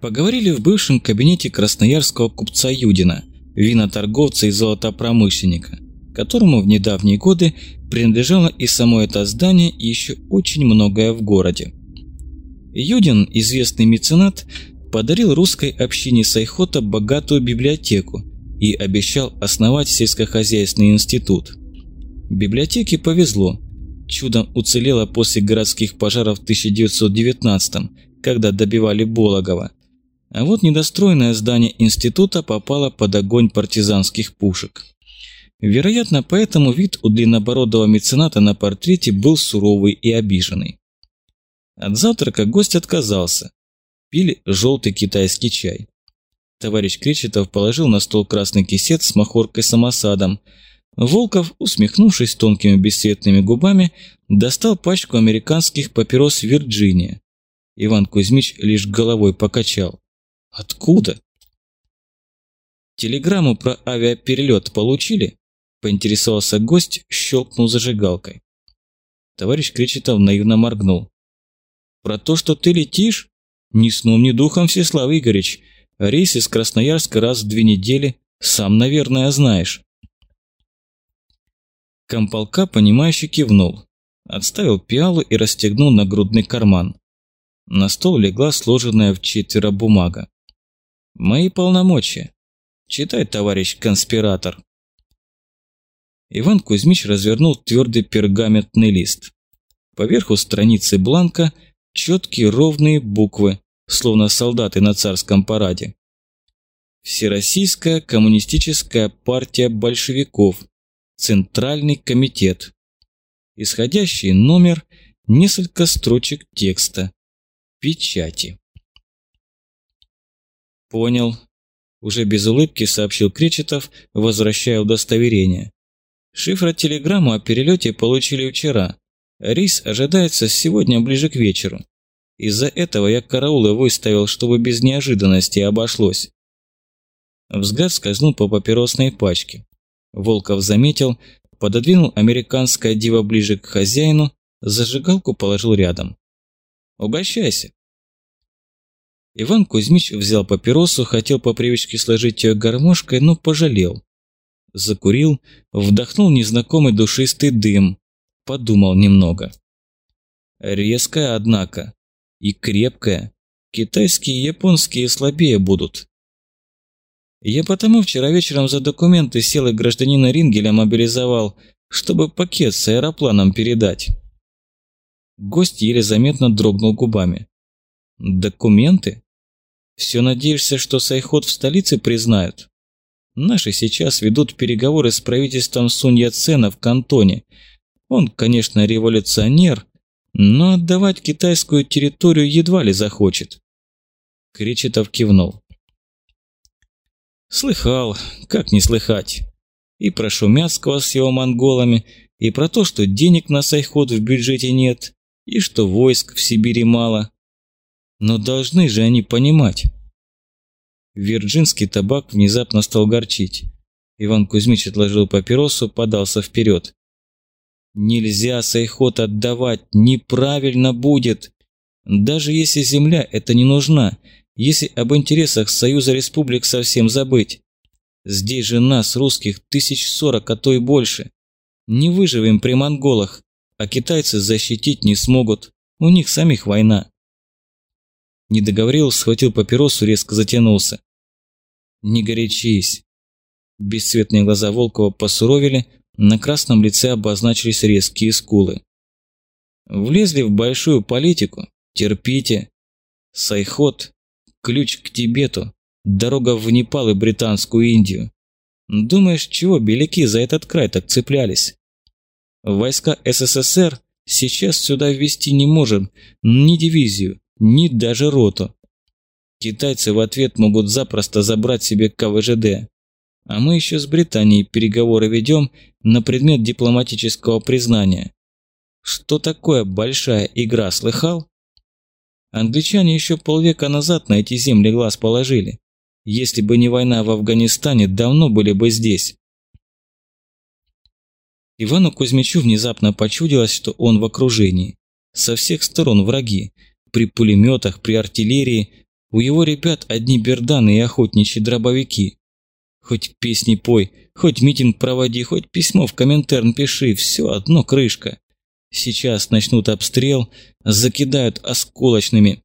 Поговорили в бывшем кабинете красноярского купца Юдина, виноторговца и золотопромышленника, которому в недавние годы принадлежало и само это здание, и еще очень многое в городе. Юдин, известный меценат, подарил русской общине Сайхота богатую библиотеку и обещал основать сельскохозяйственный институт. Библиотеке повезло. Чудом уцелела после городских пожаров в 1919 когда добивали Бологова. А вот недостроенное здание института попало под огонь партизанских пушек. Вероятно, поэтому вид у длиннобородого мецената на портрете был суровый и обиженный. От завтрака гость отказался. Пили желтый китайский чай. Товарищ Кречетов положил на стол красный кисет с махоркой-самосадом. Волков, усмехнувшись тонкими бесцветными губами, достал пачку американских папирос «Вирджиния». Иван Кузьмич лишь головой покачал. Откуда? Телеграмму про авиаперелет получили? Поинтересовался гость, щелкнул зажигалкой. Товарищ Кречетов наивно моргнул. Про то, что ты летишь? Ни сном, ни духом, Всеслав Игоревич. Рейс из Красноярска раз в две недели. Сам, наверное, знаешь. Комполка, понимающе кивнул. Отставил пиалу и расстегнул нагрудный карман. На стол легла сложенная в четверо бумага. Мои полномочия. Читай, товарищ конспиратор. Иван Кузьмич развернул твердый пергаментный лист. Поверху страницы бланка четкие ровные буквы, словно солдаты на царском параде. Всероссийская коммунистическая партия большевиков. Центральный комитет. Исходящий номер, несколько строчек текста. Печати. «Понял», – уже без улыбки сообщил Кречетов, возвращая удостоверение. «Шифротелеграмму о перелете получили вчера. Рейс ожидается сегодня ближе к вечеру. Из-за этого я караулы выставил, чтобы без неожиданностей обошлось». Взгляд скользнул по папиросной пачке. Волков заметил, пододвинул американское диво ближе к хозяину, зажигалку положил рядом. «Угощайся». Иван Кузьмич взял папиросу, хотел по привычке сложить ее гармошкой, но пожалел. Закурил, вдохнул незнакомый душистый дым, подумал немного. Резкая, однако, и крепкая. Китайские и японские слабее будут. Я потому вчера вечером за документы сел и гражданина Рингеля мобилизовал, чтобы пакет с аэропланом передать. Гость еле заметно дрогнул губами. Документы? Все надеешься, что Сайход в столице признают? Наши сейчас ведут переговоры с правительством Сунь Яцена в Кантоне. Он, конечно, революционер, но отдавать китайскую территорию едва ли захочет. Кречетов кивнул. Слыхал, как не слыхать. И про Шумяцкого с его монголами, и про то, что денег на Сайход в бюджете нет, и что войск в Сибири мало. Но должны же они понимать. Вирджинский табак внезапно стал горчить. Иван Кузьмич отложил папиросу, подался вперед. Нельзя сайхот отдавать, неправильно будет. Даже если земля это не нужна, если об интересах Союза Республик совсем забыть. Здесь же нас, русских, тысяч сорок, а то и больше. Не выживем при монголах, а китайцы защитить не смогут. У них самих война. Не договорил, схватил папиросу, резко затянулся. «Не горячись!» Бесцветные глаза Волкова посуровили, на красном лице обозначились резкие скулы. «Влезли в большую политику? Терпите! Сайход – ключ к Тибету, дорога в Непал и Британскую Индию. Думаешь, чего беляки за этот край так цеплялись? Войска СССР сейчас сюда ввести не можем ни дивизию, ни даже роту. Китайцы в ответ могут запросто забрать себе КВЖД. А мы еще с Британией переговоры ведем на предмет дипломатического признания. Что такое большая игра, слыхал? Англичане еще полвека назад на эти земли глаз положили. Если бы не война в Афганистане, давно были бы здесь. Ивану Кузьмичу внезапно почудилось, что он в окружении. Со всех сторон враги, при пулеметах, при артиллерии, У его ребят одни берданы и охотничьи дробовики. Хоть песни пой, хоть митинг проводи, хоть письмо в Коминтерн пиши, все одно крышка. Сейчас начнут обстрел, закидают осколочными.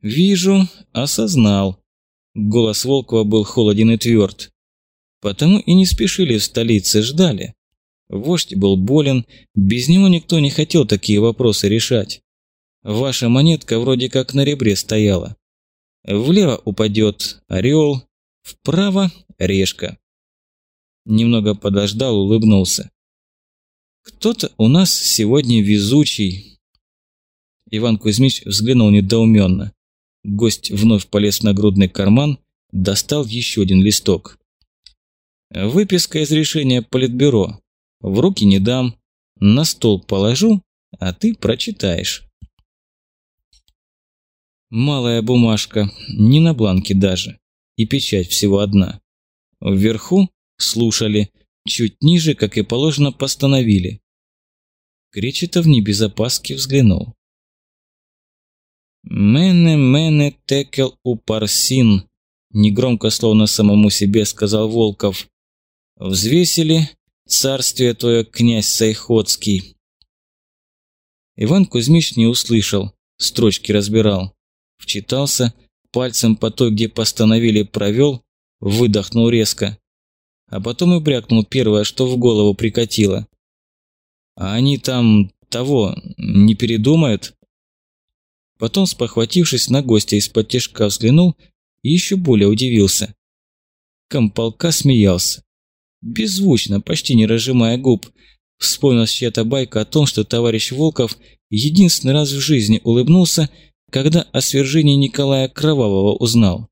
Вижу, осознал. Голос Волкова был холоден и тверд. Потому и не спешили в столице, ждали. Вождь был болен, без него никто не хотел такие вопросы решать. Ваша монетка вроде как на ребре стояла. Влево упадет орел, вправо решка. Немного подождал, улыбнулся. Кто-то у нас сегодня везучий. Иван Кузьмич взглянул недоуменно. Гость вновь полез в нагрудный карман, достал еще один листок. Выписка из решения Политбюро. В руки не дам, на стол положу, а ты прочитаешь. Малая бумажка, не на бланке даже, и печать всего одна. Вверху слушали, чуть ниже, как и положено, постановили. Кречетов не без опаски взглянул. «Мене, мене текел парсин», – негромко, словно самому себе сказал Волков. «Взвесили царствие твое, князь Сайходский». Иван Кузьмич не услышал, строчки разбирал. Вчитался, пальцем по той, где постановили, провел, выдохнул резко. А потом и брякнул первое, что в голову прикатило. «А они там того не передумают?» Потом, спохватившись на гостя из-под тяжка, взглянул и еще более удивился. Комполка смеялся. Беззвучно, почти не разжимая губ. Вспомнилась чья-то байка о том, что товарищ Волков единственный раз в жизни улыбнулся когда о свержении Николая Кровавого узнал.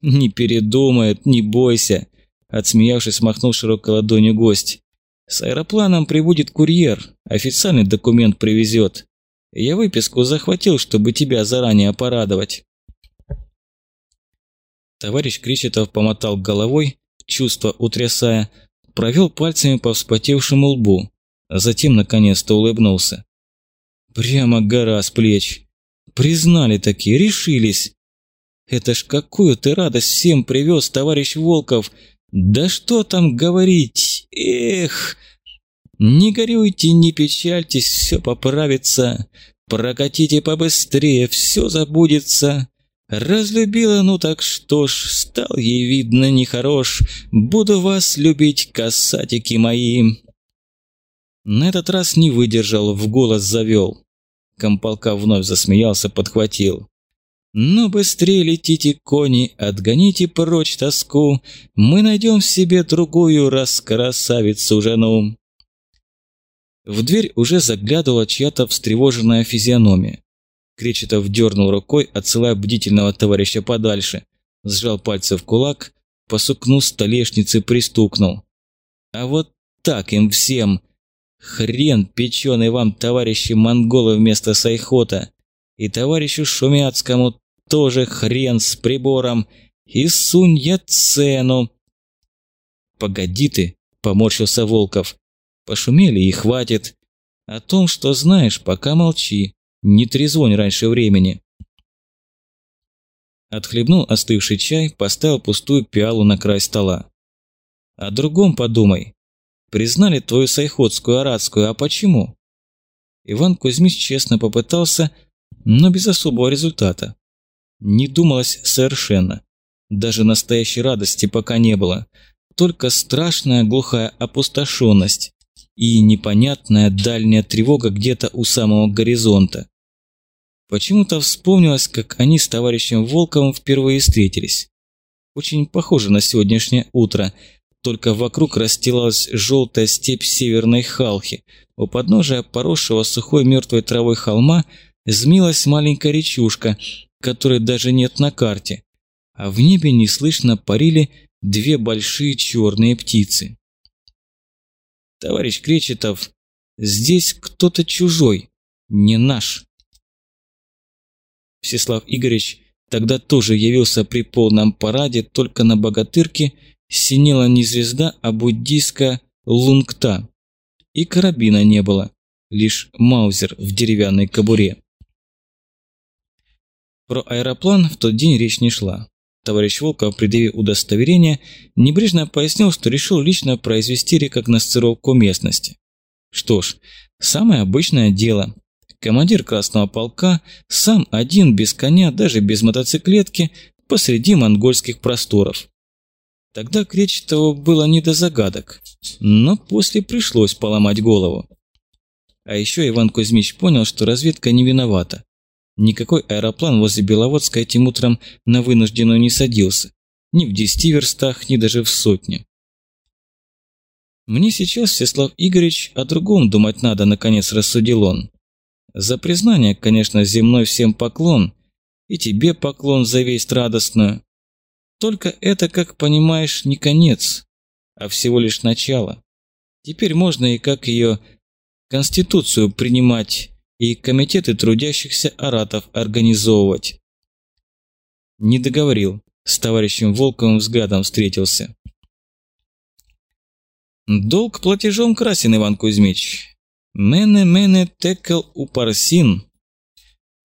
«Не передумает, не бойся», – отсмеявшись, махнул широкой ладонью гость. «С аэропланом прибудет курьер, официальный документ привезет. Я выписку захватил, чтобы тебя заранее порадовать». Товарищ Кричетов помотал головой, чувство утрясая, провел пальцами по вспотевшему лбу, а затем наконец-то улыбнулся. «Прямо гора с плеч. Признали такие, решились. Это ж какую ты радость всем привез, товарищ Волков. Да что там говорить, эх. Не горюйте, не печальтесь, все поправится. Прокатите побыстрее, все забудется. Разлюбила, ну так что ж, стал ей видно нехорош. Буду вас любить, касатики мои. На этот раз не выдержал, в голос завел. Комполка вновь засмеялся, подхватил. «Ну быстрее летите, кони, отгоните прочь тоску, мы найдем себе другую раскрасавицу жену». В дверь уже заглядывала чья-то встревоженная физиономия. Кречетов дернул рукой, отсылая бдительного товарища подальше, сжал пальцы в кулак, по сукну столешницы пристукнул. «А вот так им всем!» Хрен печеный вам, товарищи монголы вместо Сайхота. И товарищу Шумяцкому тоже хрен с прибором. И сунь я цену. Погоди ты, поморщился Волков. Пошумели и хватит. О том, что знаешь, пока молчи. Не трезвонь раньше времени. Отхлебнул остывший чай, поставил пустую пиалу на край стола. О другом подумай. Признали твою сайходскую арадскую, а почему? Иван Кузьмич честно попытался, но без особого результата. Не думалось совершенно. Даже настоящей радости пока не было. Только страшная глухая опустошенность и непонятная дальняя тревога где-то у самого горизонта. Почему-то вспомнилось, как они с товарищем Волковым впервые встретились. Очень похоже на сегодняшнее утро, только вокруг расстилалась желтая степь северной Халхи. У подножия поросшего сухой мертвой травой холма змилась маленькая речушка, которой даже нет на карте. А в небе неслышно парили две большие черные птицы. «Товарищ Кречетов, здесь кто-то чужой, не наш». Всеслав Игоревич тогда тоже явился при полном параде, только на богатырке – синела не звезда, а буддийская лунгта. И карабина не было, лишь маузер в деревянной кобуре. Про аэроплан в тот день речь не шла. Товарищ Волков, предъявив удостоверение, небрежно пояснил, что решил лично произвести рекогносцировку местности. Что ж, самое обычное дело. Командир Красного полка сам один, без коня, даже без мотоциклетки, посреди монгольских просторов. Тогда Кречетову было не до загадок, но после пришлось поломать голову. А еще Иван Кузьмич понял, что разведка не виновата. Никакой аэроплан возле Беловодска этим утром на вынужденную не садился. Ни в десяти верстах, ни даже в сотне. «Мне сейчас, Всеслав Игоревич, о другом думать надо», – наконец рассудил он. «За признание, конечно, земной всем поклон, и тебе поклон за весть радостную. Только это, как понимаешь, не конец, а всего лишь начало. Теперь можно и как ее Конституцию принимать, и комитеты трудящихся аратов организовывать. Не договорил, с товарищем Волковым взглядом встретился. Долг платежом красен, Иван Кузьмич. Мене-мене текел упарсин.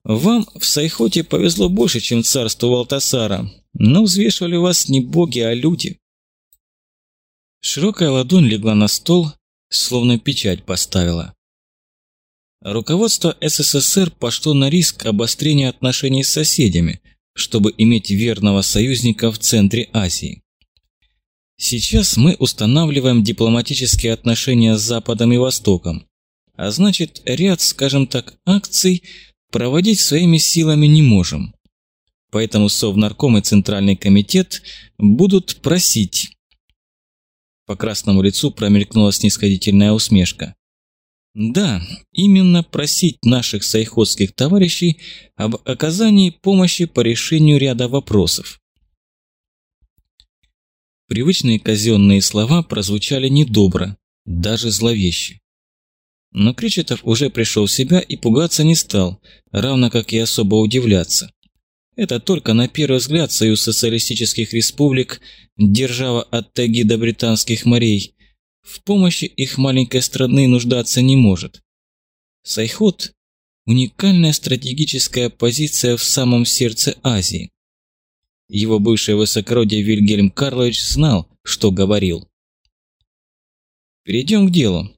Вам в Сайхоте повезло больше, чем царству Валтасара, но взвешивали вас не боги, а люди. Широкая ладонь легла на стол, словно печать поставила. Руководство СССР пошло на риск обострения отношений с соседями, чтобы иметь верного союзника в центре Азии. Сейчас мы устанавливаем дипломатические отношения с Западом и Востоком, а значит ряд, скажем так, акций проводить своими силами не можем. Поэтому Совнарком и Центральный комитет будут просить. По красному лицу промелькнула снисходительная усмешка. Да, именно просить наших сайходских товарищей об оказании помощи по решению ряда вопросов. Привычные казенные слова прозвучали недобро, даже зловеще. Но Кречетов уже пришел в себя и пугаться не стал, равно как и особо удивляться. Это только на первый взгляд Союз Социалистических Республик, держава от тайги до британских морей, в помощи их маленькой страны нуждаться не может. Сайхот – уникальная стратегическая позиция в самом сердце Азии. Его бывшее высокородие Вильгельм Карлович знал, что говорил. Перейдем к делу.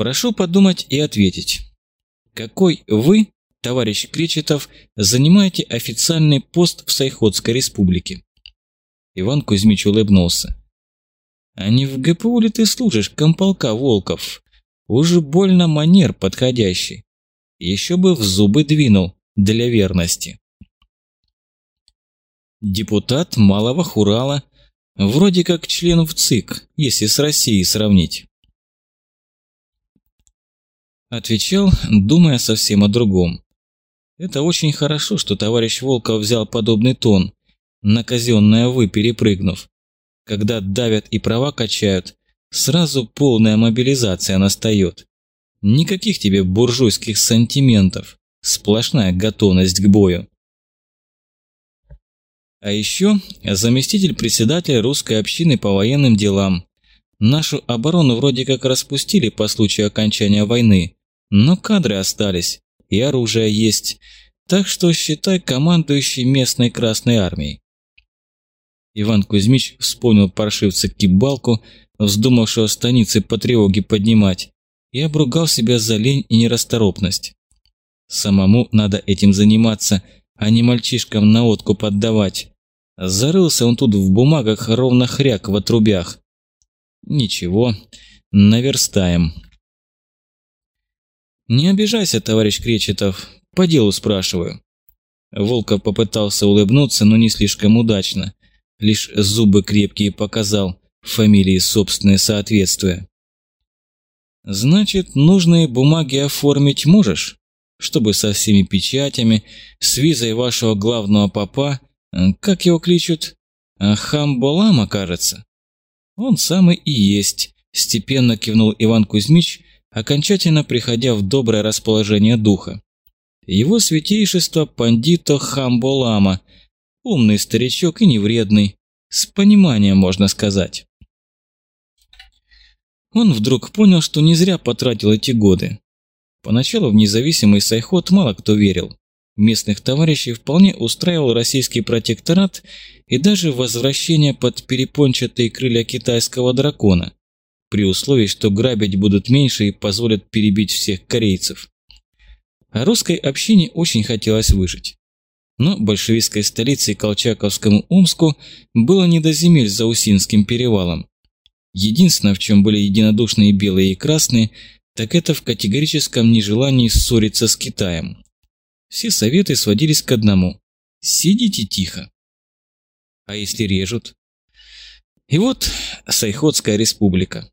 Прошу подумать и ответить. Какой вы, товарищ Кречетов, занимаете официальный пост в Сайходской республике? Иван Кузьмич улыбнулся. А не в ГПУ ли ты служишь, комполка Волков? Уже больно манер подходящий. Еще бы в зубы двинул для верности. Депутат Малого Хурала, вроде как член в ЦИК, если с Россией сравнить. Отвечал, думая совсем о другом. Это очень хорошо, что товарищ Волков взял подобный тон, на казенное «вы» перепрыгнув когда давят и права качают, сразу полная мобилизация настает. Никаких тебе буржуйских сантиментов, сплошная готовность к бою. А еще заместитель председателя русской общины по военным делам. Нашу оборону вроде как распустили по случаю окончания войны, но кадры остались, и оружие есть, так что считай командующий местной Красной Армией. Иван Кузьмич вспомнил паршивца Кибалку, вздумавшего станицы по тревоге поднимать, и обругал себя за лень и нерасторопность. Самому надо этим заниматься, а не мальчишкам на откуп отдавать. Зарылся он тут в бумагах ровно хряк в отрубях. Ничего, наверстаем. Не обижайся, товарищ Кречетов, по делу спрашиваю. Волков попытался улыбнуться, но не слишком удачно лишь зубы крепкие показал, фамилии собственное соответствие. Значит, нужные бумаги оформить можешь? Чтобы со всеми печатями, с визой вашего главного папа, как его кличут? Хамболама, кажется. Он самый и есть, степенно кивнул Иван Кузьмич, окончательно приходя в доброе расположение духа. Его святейшество пандито Хамболама, Умный старичок и невредный. С пониманием, можно сказать. Он вдруг понял, что не зря потратил эти годы. Поначалу в независимый Сайхот мало кто верил. Местных товарищей вполне устраивал российский протекторат и даже возвращение под перепончатые крылья китайского дракона, при условии, что грабить будут меньше и позволят перебить всех корейцев. А русской общине очень хотелось выжить. Но большевистской столице Колчаковскому Омску было не до земель за Усинским перевалом. Единственное, в чем были единодушны и белые, и красные, так это в категорическом нежелании ссориться с Китаем. Все советы сводились к одному – сидите тихо. А если режут? И вот Сайходская республика.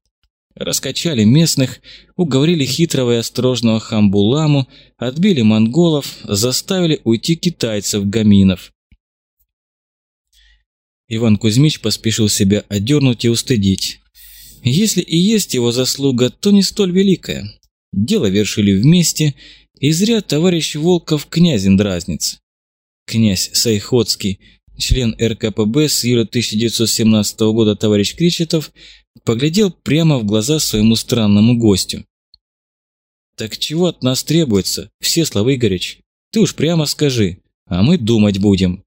Раскачали местных, уговорили хитрого и осторожного Хамбуламу, отбили монголов, заставили уйти китайцев-гаминов. Иван Кузьмич поспешил себя одернуть и устыдить. Если и есть его заслуга, то не столь великая. Дело вершили вместе, и зря товарищ Волков князин дразнится. Князь Сайходский, член РКПБ с июля 1917 года товарищ Кречетов, поглядел прямо в глаза своему странному гостю. «Так чего от нас требуется, Всеслав Игоревич? Ты уж прямо скажи, а мы думать будем».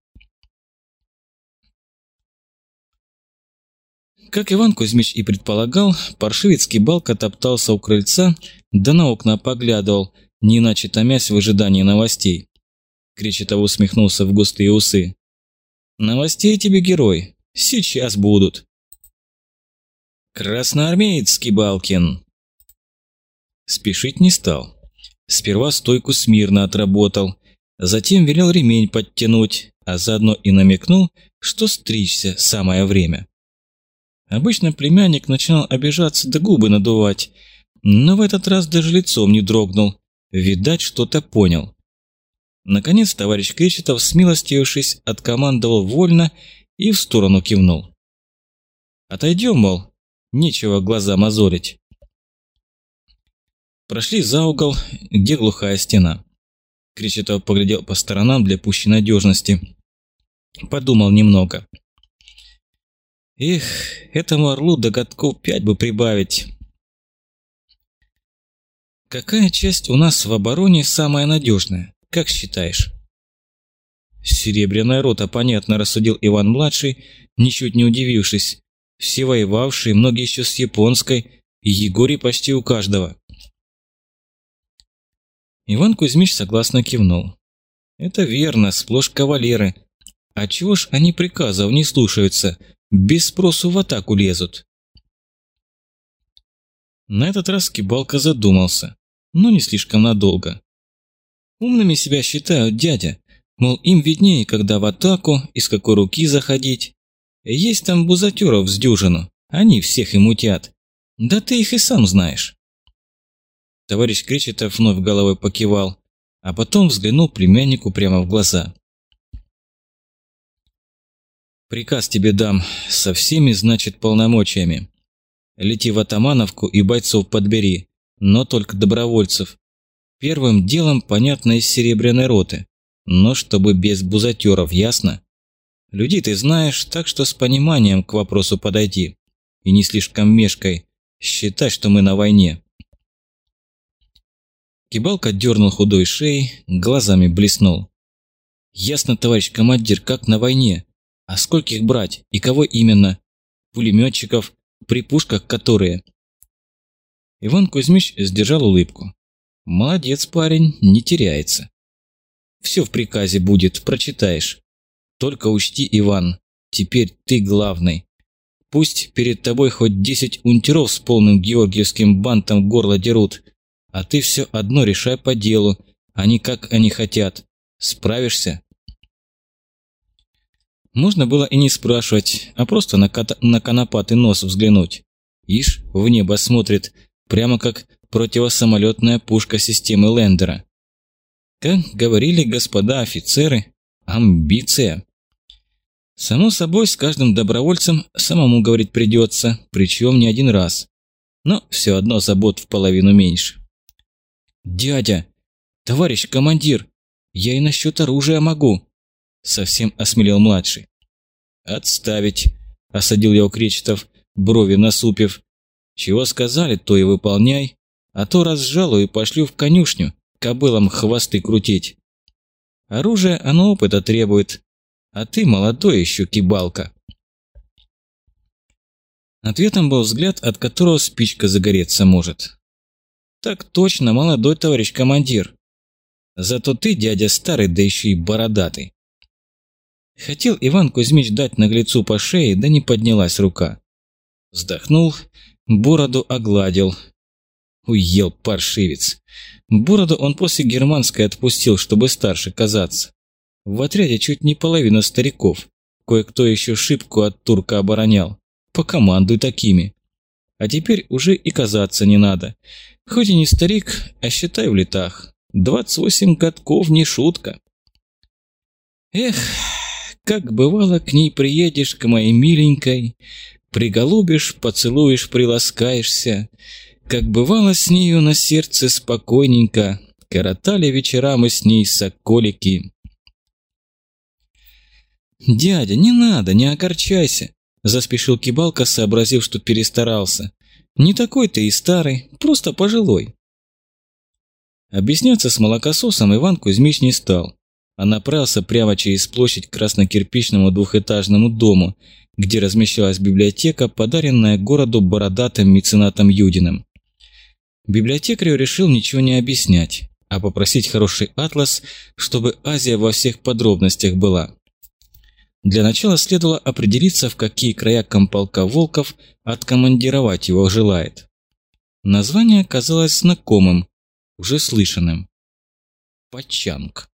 Как Иван Кузьмич и предполагал, паршивец Кибалка топтался у крыльца, да на окна поглядывал, не иначе томясь в ожидании новостей. Кречетов усмехнулся в густые усы. «Новостей тебе, герой, сейчас будут». «Красноармеец Кибалкин!» Спешить не стал. Сперва стойку смирно отработал, затем велел ремень подтянуть, а заодно и намекнул, что стричься самое время. Обычно племянник начинал обижаться да губы надувать, но в этот раз даже лицом не дрогнул, видать, что-то понял. Наконец товарищ Кречетов, смилостивившись, откомандовал вольно и в сторону кивнул. «Отойдем, мол, нечего глаза мозолить». Прошли за угол, где глухая стена. Кречетов поглядел по сторонам для пущей надежности. Подумал немного. Эх, этому орлу до годков пять бы прибавить. Какая часть у нас в обороне самая надежная, как считаешь? Серебряная рота, понятно, рассудил Иван-младший, ничуть не удивившись. Все воевавшие, многие еще с японской, и Егорий почти у каждого. Иван Кузьмич согласно кивнул. Это верно, сплошь кавалеры. А чего ж они приказов не слушаются, без спросу в атаку лезут. На этот раз Кибалка задумался, но не слишком надолго. Умными себя считают дядя, мол, им виднее, когда в атаку и с какой руки заходить. Есть там бузатеров с дюжину, они всех и мутят. Да ты их и сам знаешь. Товарищ Кречетов вновь головой покивал, а потом взглянул племяннику прямо в глаза. Приказ тебе дам, со всеми, значит, полномочиями. Лети в Атамановку и бойцов подбери, но только добровольцев. Первым делом, понятно, из серебряной роты, но чтобы без бузатеров, ясно? Людей ты знаешь, так что с пониманием к вопросу подойди. И не слишком мешкой, считай, что мы на войне. Кибалка дернул худой шеей, глазами блеснул. «Ясно, товарищ командир, как на войне. А сколько их брать? И кого именно? Пулеметчиков, при пушках которые? Иван Кузьмич сдержал улыбку. Молодец парень, не теряется. Все в приказе будет, прочитаешь. Только учти, Иван, теперь ты главный. Пусть перед тобой хоть десять унтеров с полным георгиевским бантом горло дерут, а ты все одно решай по делу, а не как они хотят. Справишься? Можно было и не спрашивать, а просто на, на конопатый нос взглянуть. Ишь, в небо смотрит, прямо как противосамолетная пушка системы Лендера. Как говорили господа офицеры, амбиция. Само собой, с каждым добровольцем самому говорить придется, причем не один раз. Но все одно забот в половину меньше. «Дядя! Товарищ командир! Я и насчет оружия могу!» Совсем осмелел младший. «Отставить!» – осадил я у Кречетов, брови насупив. «Чего сказали, то и выполняй, а то разжалую и пошлю в конюшню, кобылам хвосты крутить». Оружие оно опыта требует, а ты молодой еще кибалка. Ответом был взгляд, от которого спичка загореться может. «Так точно, молодой товарищ командир. Зато ты, дядя старый, да еще и бородатый». Хотел Иван Кузьмич дать наглецу по шее, да не поднялась рука. Вздохнул, бороду огладил. Уел паршивец. Бороду он после германской отпустил, чтобы старше казаться. В отряде чуть не половина стариков. Кое-кто еще шибку от турка оборонял. Покомандуй такими. А теперь уже и казаться не надо. Хоть и не старик, а считай в летах. 28 годков не шутка. Эх, как бывало, к ней приедешь, к моей миленькой, приголубишь, поцелуешь, приласкаешься. Как бывало с нею на сердце спокойненько, коротали вечера мы с ней соколики. «Дядя, не надо, не огорчайся», – заспешил Кибалка, сообразив, что перестарался. «Не такой ты и старый, просто пожилой». Объясняться с молокососом Иван Кузьмич не стал, а направился прямо через площадь к краснокирпичному двухэтажному дому, где размещалась библиотека, подаренная городу бородатым меценатом Юдиным. Библиотекарю решил ничего не объяснять, а попросить хороший атлас, чтобы Азия во всех подробностях была. Для начала следовало определиться, в какие края комполка Волков откомандировать его желает. Название казалось знакомым, уже слышанным. Пачанг.